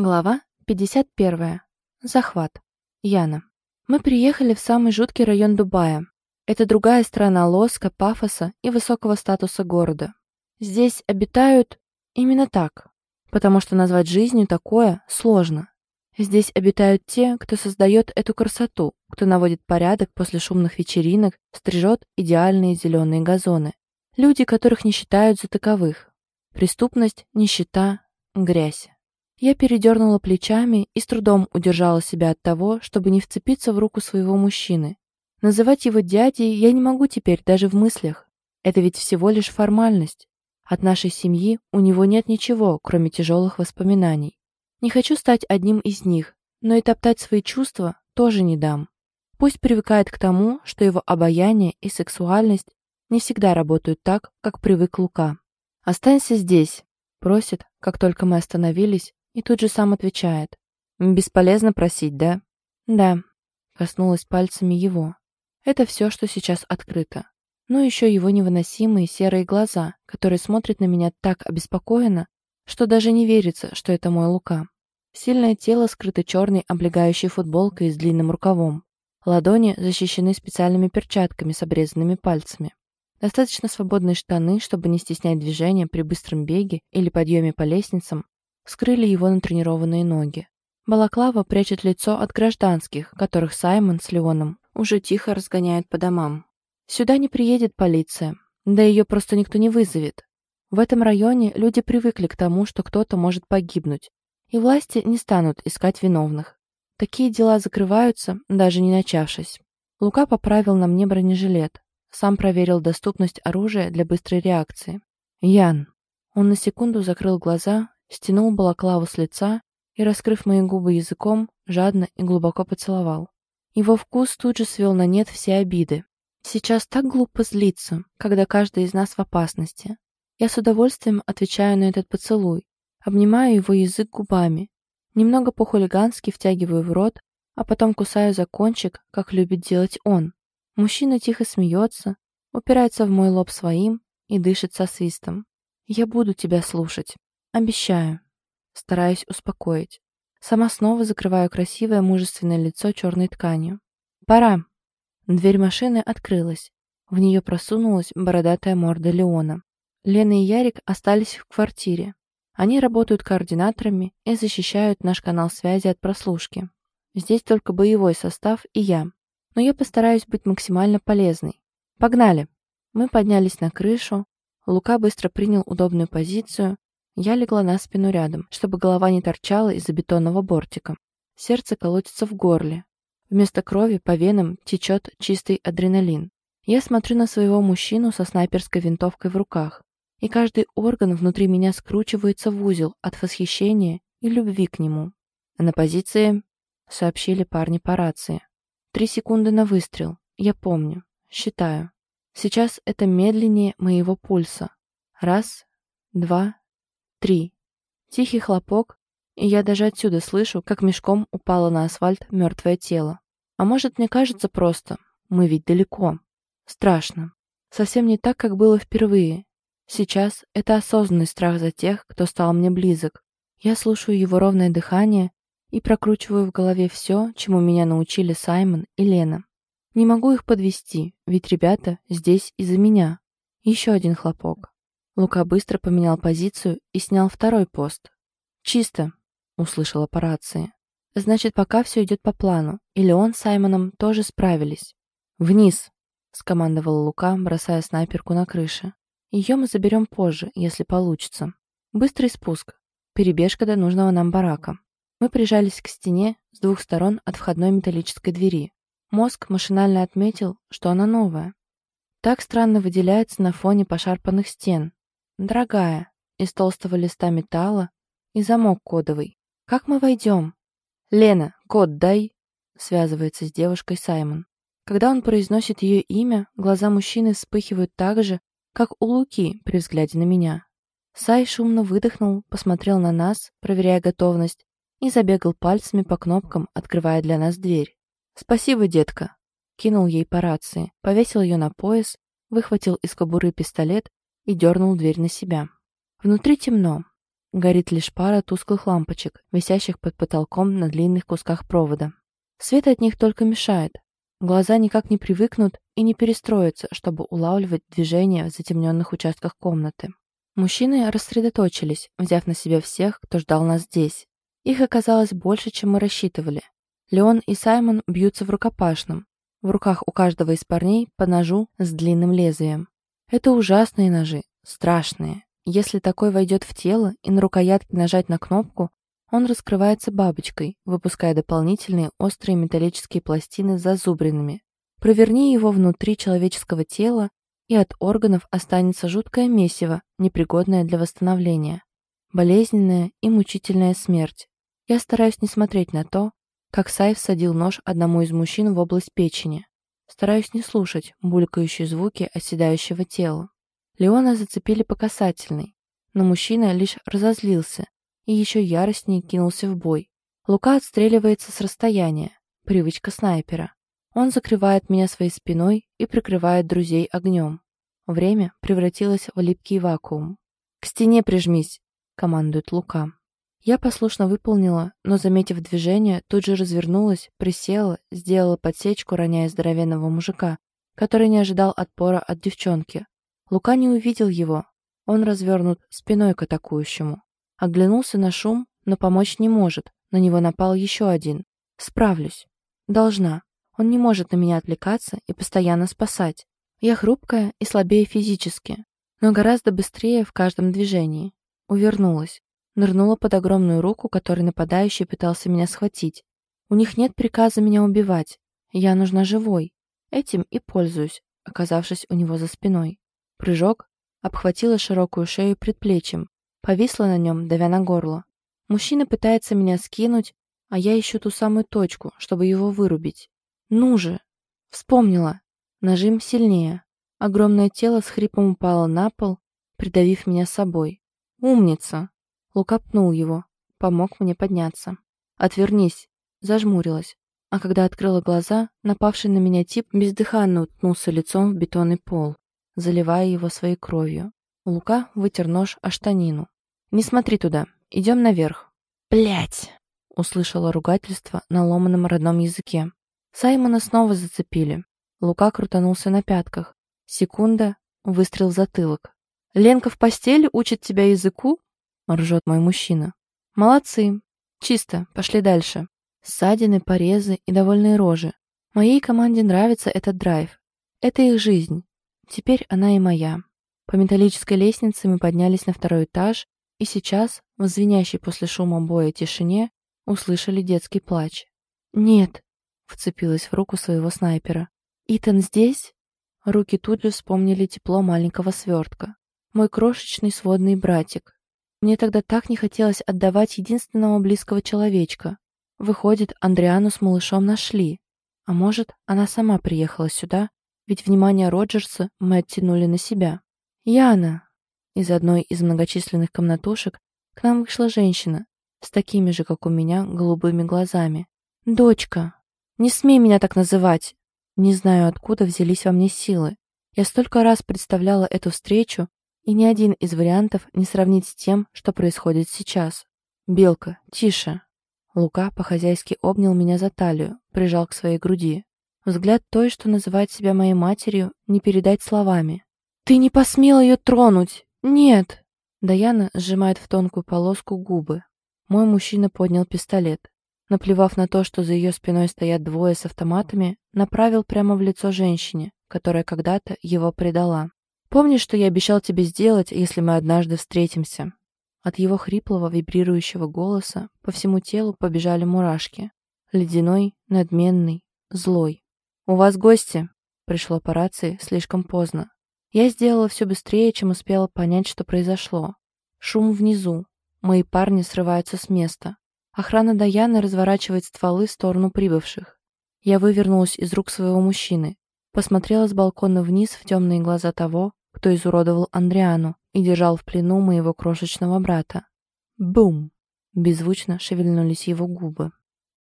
Глава 51. Захват. Яна. Мы приехали в самый жуткий район Дубая. Это другая сторона лоска, пафоса и высокого статуса города. Здесь обитают именно так, потому что назвать жизнью такое сложно. Здесь обитают те, кто создает эту красоту, кто наводит порядок после шумных вечеринок, стрижет идеальные зеленые газоны. Люди, которых не считают за таковых. Преступность, нищета, грязь. Я передернула плечами и с трудом удержала себя от того, чтобы не вцепиться в руку своего мужчины. Называть его дядей я не могу теперь даже в мыслях. Это ведь всего лишь формальность. От нашей семьи у него нет ничего, кроме тяжелых воспоминаний. Не хочу стать одним из них, но и топтать свои чувства тоже не дам. Пусть привыкает к тому, что его обаяние и сексуальность не всегда работают так, как привык Лука. «Останься здесь», — просит, как только мы остановились, и тут же сам отвечает. «Бесполезно просить, да?» «Да», — коснулась пальцами его. Это все, что сейчас открыто. Ну еще его невыносимые серые глаза, которые смотрят на меня так обеспокоенно, что даже не верится, что это мой Лука. Сильное тело скрыто черной облегающей футболкой с длинным рукавом. Ладони защищены специальными перчатками с обрезанными пальцами. Достаточно свободные штаны, чтобы не стеснять движения при быстром беге или подъеме по лестницам, скрыли его натренированные ноги. Балаклава прячет лицо от гражданских, которых Саймон с Леоном уже тихо разгоняют по домам. Сюда не приедет полиция, да ее просто никто не вызовет. В этом районе люди привыкли к тому, что кто-то может погибнуть, и власти не станут искать виновных. Такие дела закрываются, даже не начавшись. Лука поправил на мне бронежилет, сам проверил доступность оружия для быстрой реакции. «Ян». Он на секунду закрыл глаза стянул балаклаву с лица и, раскрыв мои губы языком, жадно и глубоко поцеловал. Его вкус тут же свел на нет все обиды. Сейчас так глупо злиться, когда каждый из нас в опасности. Я с удовольствием отвечаю на этот поцелуй, обнимаю его язык губами, немного по-хулигански втягиваю в рот, а потом кусаю за кончик, как любит делать он. Мужчина тихо смеется, упирается в мой лоб своим и дышит со свистом. «Я буду тебя слушать». Обещаю. Стараюсь успокоить. Сама снова закрываю красивое мужественное лицо черной тканью. Пора. Дверь машины открылась. В нее просунулась бородатая морда Леона. Лена и Ярик остались в квартире. Они работают координаторами и защищают наш канал связи от прослушки. Здесь только боевой состав и я. Но я постараюсь быть максимально полезной. Погнали! Мы поднялись на крышу. Лука быстро принял удобную позицию, я легла на спину рядом, чтобы голова не торчала из-за бетонного бортика. Сердце колотится в горле. Вместо крови по венам течет чистый адреналин. Я смотрю на своего мужчину со снайперской винтовкой в руках, и каждый орган внутри меня скручивается в узел от восхищения и любви к нему. «На позиции», — сообщили парни по рации. «Три секунды на выстрел. Я помню. Считаю. Сейчас это медленнее моего пульса. Раз, два, Три. Тихий хлопок, и я даже отсюда слышу, как мешком упало на асфальт мертвое тело. А может, мне кажется просто, мы ведь далеко. Страшно. Совсем не так, как было впервые. Сейчас это осознанный страх за тех, кто стал мне близок. Я слушаю его ровное дыхание и прокручиваю в голове все, чему меня научили Саймон и Лена. Не могу их подвести, ведь ребята здесь из-за меня. Еще один хлопок. Лука быстро поменял позицию и снял второй пост. «Чисто», — услышала по рации. «Значит, пока все идет по плану, и Леон с Саймоном тоже справились». «Вниз», — скомандовал Лука, бросая снайперку на крыше. «Ее мы заберем позже, если получится. Быстрый спуск. Перебежка до нужного нам барака». Мы прижались к стене с двух сторон от входной металлической двери. Мозг машинально отметил, что она новая. Так странно выделяется на фоне пошарпанных стен, «Дорогая, из толстого листа металла и замок кодовый. Как мы войдем?» «Лена, код дай!» связывается с девушкой Саймон. Когда он произносит ее имя, глаза мужчины вспыхивают так же, как у Луки при взгляде на меня. Сай шумно выдохнул, посмотрел на нас, проверяя готовность, и забегал пальцами по кнопкам, открывая для нас дверь. «Спасибо, детка!» Кинул ей по рации, повесил ее на пояс, выхватил из кобуры пистолет и дернул дверь на себя. Внутри темно. Горит лишь пара тусклых лампочек, висящих под потолком на длинных кусках провода. Свет от них только мешает. Глаза никак не привыкнут и не перестроятся, чтобы улавливать движения в затемненных участках комнаты. Мужчины рассредоточились, взяв на себя всех, кто ждал нас здесь. Их оказалось больше, чем мы рассчитывали. Леон и Саймон бьются в рукопашном. В руках у каждого из парней по ножу с длинным лезвием. Это ужасные ножи, страшные. Если такой войдет в тело и на рукоятке нажать на кнопку, он раскрывается бабочкой, выпуская дополнительные острые металлические пластины с зазубринами. Проверни его внутри человеческого тела, и от органов останется жуткое месиво, непригодное для восстановления. Болезненная и мучительная смерть. Я стараюсь не смотреть на то, как Сайф садил нож одному из мужчин в область печени. Стараюсь не слушать булькающие звуки оседающего тела. Леона зацепили по касательной, но мужчина лишь разозлился и еще яростнее кинулся в бой. Лука отстреливается с расстояния, привычка снайпера. Он закрывает меня своей спиной и прикрывает друзей огнем. Время превратилось в липкий вакуум. «К стене прижмись!» — командует Лука. Я послушно выполнила, но, заметив движение, тут же развернулась, присела, сделала подсечку, роняя здоровенного мужика, который не ожидал отпора от девчонки. Лука не увидел его. Он развернут спиной к атакующему. Оглянулся на шум, но помочь не может. На него напал еще один. Справлюсь. Должна. Он не может на меня отвлекаться и постоянно спасать. Я хрупкая и слабее физически, но гораздо быстрее в каждом движении. Увернулась. Нырнула под огромную руку, которой нападающий пытался меня схватить. У них нет приказа меня убивать. Я нужна живой. Этим и пользуюсь, оказавшись у него за спиной. Прыжок, обхватила широкую шею предплечьем, повисла на нем, давя на горло. Мужчина пытается меня скинуть, а я ищу ту самую точку, чтобы его вырубить. Ну же! Вспомнила. Нажим сильнее. Огромное тело с хрипом упало на пол, придавив меня собой. «Умница!» Лука пнул его, помог мне подняться. «Отвернись!» Зажмурилась. А когда открыла глаза, напавший на меня тип бездыханно уткнулся лицом в бетонный пол заливая его своей кровью. Лука вытер нож о штанину. «Не смотри туда. Идем наверх». «Блядь!» — услышала ругательство на ломаном родном языке. Саймона снова зацепили. Лука крутанулся на пятках. Секунда — выстрел в затылок. «Ленка в постели учит тебя языку?» — ржет мой мужчина. «Молодцы. Чисто. Пошли дальше». Ссадины, порезы и довольные рожи. Моей команде нравится этот драйв. Это их жизнь. Теперь она и моя. По металлической лестнице мы поднялись на второй этаж, и сейчас, в звенящей после шума боя тишине, услышали детский плач. «Нет!» — вцепилась в руку своего снайпера. «Итан здесь?» Руки тут же вспомнили тепло маленького свертка. Мой крошечный сводный братик. Мне тогда так не хотелось отдавать единственного близкого человечка. Выходит, Андриану с малышом нашли. А может, она сама приехала сюда ведь внимание Роджерса мы оттянули на себя. «Яна!» Из одной из многочисленных комнатушек к нам вышла женщина с такими же, как у меня, голубыми глазами. «Дочка! Не смей меня так называть!» Не знаю, откуда взялись во мне силы. Я столько раз представляла эту встречу, и ни один из вариантов не сравнить с тем, что происходит сейчас. «Белка, тише!» Лука по-хозяйски обнял меня за талию, прижал к своей груди. Взгляд той, что называет себя моей матерью, не передать словами. «Ты не посмел ее тронуть! Нет!» Даяна сжимает в тонкую полоску губы. Мой мужчина поднял пистолет. Наплевав на то, что за ее спиной стоят двое с автоматами, направил прямо в лицо женщине, которая когда-то его предала. «Помнишь, что я обещал тебе сделать, если мы однажды встретимся?» От его хриплого, вибрирующего голоса по всему телу побежали мурашки. Ледяной, надменный, злой. «У вас гости!» Пришло по рации слишком поздно. Я сделала все быстрее, чем успела понять, что произошло. Шум внизу. Мои парни срываются с места. Охрана Даяны разворачивает стволы в сторону прибывших. Я вывернулась из рук своего мужчины. Посмотрела с балкона вниз в темные глаза того, кто изуродовал Андриану и держал в плену моего крошечного брата. Бум! Беззвучно шевельнулись его губы.